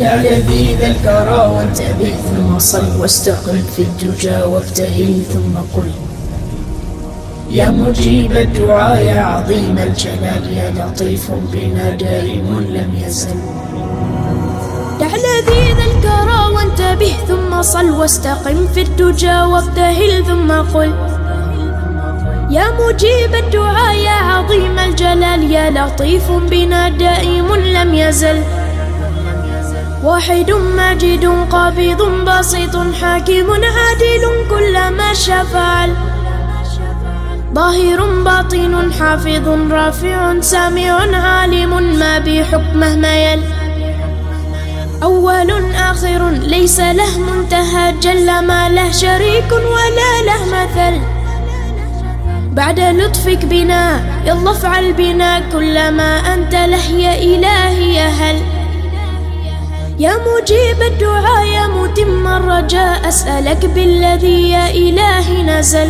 دع لذيذ الكرى وانتبه ثم صل واستقم في الدجى وابتهل ثم قل. يا مجيب الدعاء يا عظيم الجلال يا لطيف بنا دائم لم يزل. دع لذيذ الكرى وانتبه ثم صل واستقم في الدجى وابتهل ثم قل. يا مجيب الدعاء يا عظيم الجلال يا لطيف بنا دائم لم يزل. واحد ماجد قابض بسيط حاكم عادل كل ما فعل ظاهر باطن حافظ رافع سامع عالم ما بحكمه ميل أول آخر ليس له منتهى جل ما له شريك ولا له مثل. بعد لطفك بنا يلا افعل بنا كل ما أنت له يا إلهي يا هل يا مجيب الدعاء يا متم الرجاء أسألك بالذي يا إلهي نزل.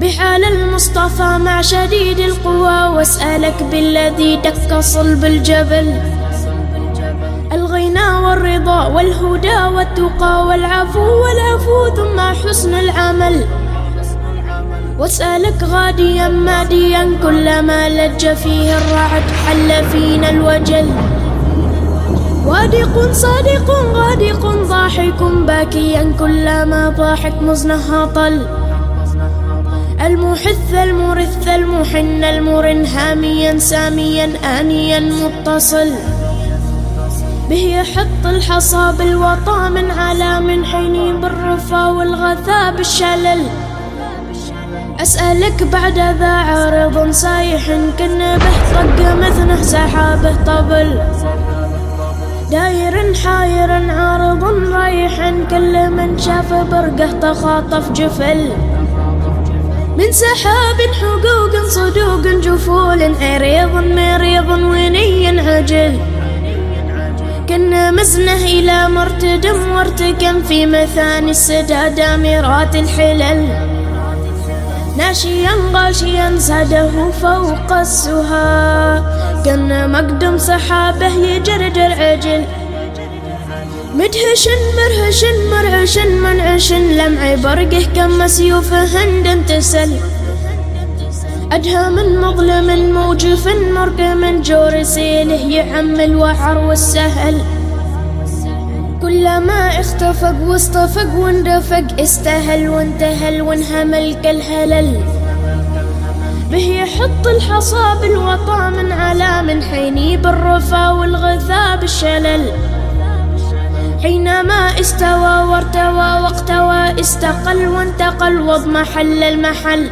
بحال المصطفى مع شديد القوى واسألك بالذي دك صلب الجبل. الغنى والرضا والهدى والتقى والعفو والعفو ثم حسن العمل. واسألك غاديا ماديا كلما لج فيه الرعد حل فينا الوجل. وادق صادق غادق ضاحك باكيا كلما ضاحك مزنها طل. المحث المرث المحن المرن هاميا ساميا آنيا متصل. به يحط الحصى بالوطا من على من حيني بالرفا والغثاء بالشلل. أسألك بعد ذا عارض صايح كن به طق مثنه سحابه طبل. داير حاير عارض رايح كل من شاف برقه تخاطف جفل. من سحاب حقوق صدوق جفول عريض مريض وني عجل. كنا مزنه إلى مرتدم وارتكم في مثاني السدى دامرات الحلل. ناشيا غاشيا زاده فوق السها كنا مقدم سحابه يجرجر عجل. مدهش مرهش مرعش منعش لمع برقه كم سيوفه هند تسل أدهى من مظلم موجف جور سيله يعم الوعر والسهل. كلما اختفق واصطفق واندفق استهل وانتهل وانهمل كالهلل. به يحط الحصى بالوطا من على من حيني بالرفا والغثاء بالشلل. حينما استوى وارتوى واقتوى استقل وانتقل واضمحل المحل.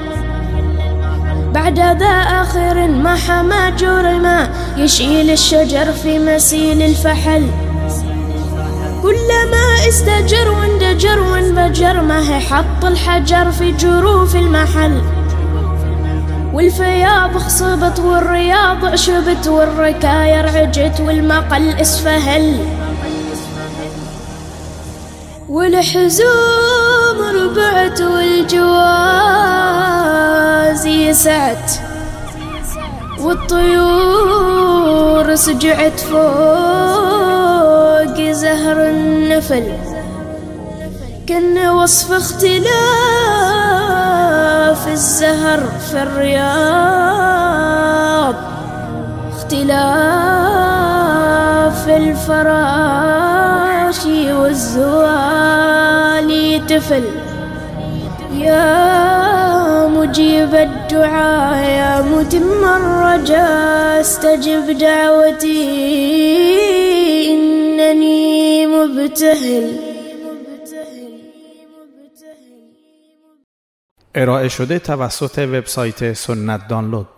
بعد ذا آخر ما حما جرما يشيل الشجر في مسيل الفحل. كلما استجر واندجر وانفجر ما هي حط الحجر في جروف المحل. والفياض خصبت والرياض عشبت والركاير عجت والمقل اسفهل. والحزوم ربعت والجواز يسعت. والطيور سجعت فوق زهر النفل كان وصف اختلاف الزهر في الرياض اختلاف الفراش والزوال تفل. يا مجيب الدعاء يا متم الرجاء استجب دعوتي. مبتهل ارائه شده توسط وبسایت سنت دانلود.